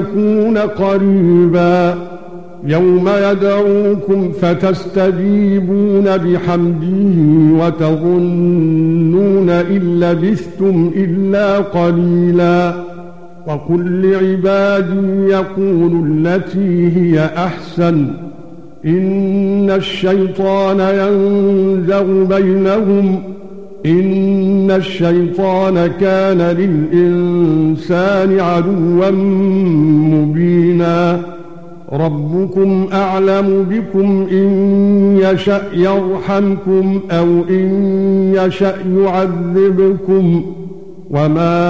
يكون قريبا. يوم يدعوكم فتستجيبون بحمده وتظنون إن لبثتم إلا قليلا. وقل لعبادي يقولوا التي هي أحسن. إن الشيطان ينزغ بينهم إن الشيطان كان للإنسان عدوا مبينا. ربكم أعلم بكم إن يشاء يرحمكم أو إن يشاء يعذبكم. وما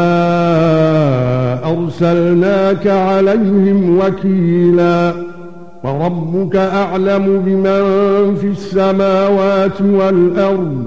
أرسلناك عليهم وكيلا. وربك أعلم بمن في السماوات والأرض.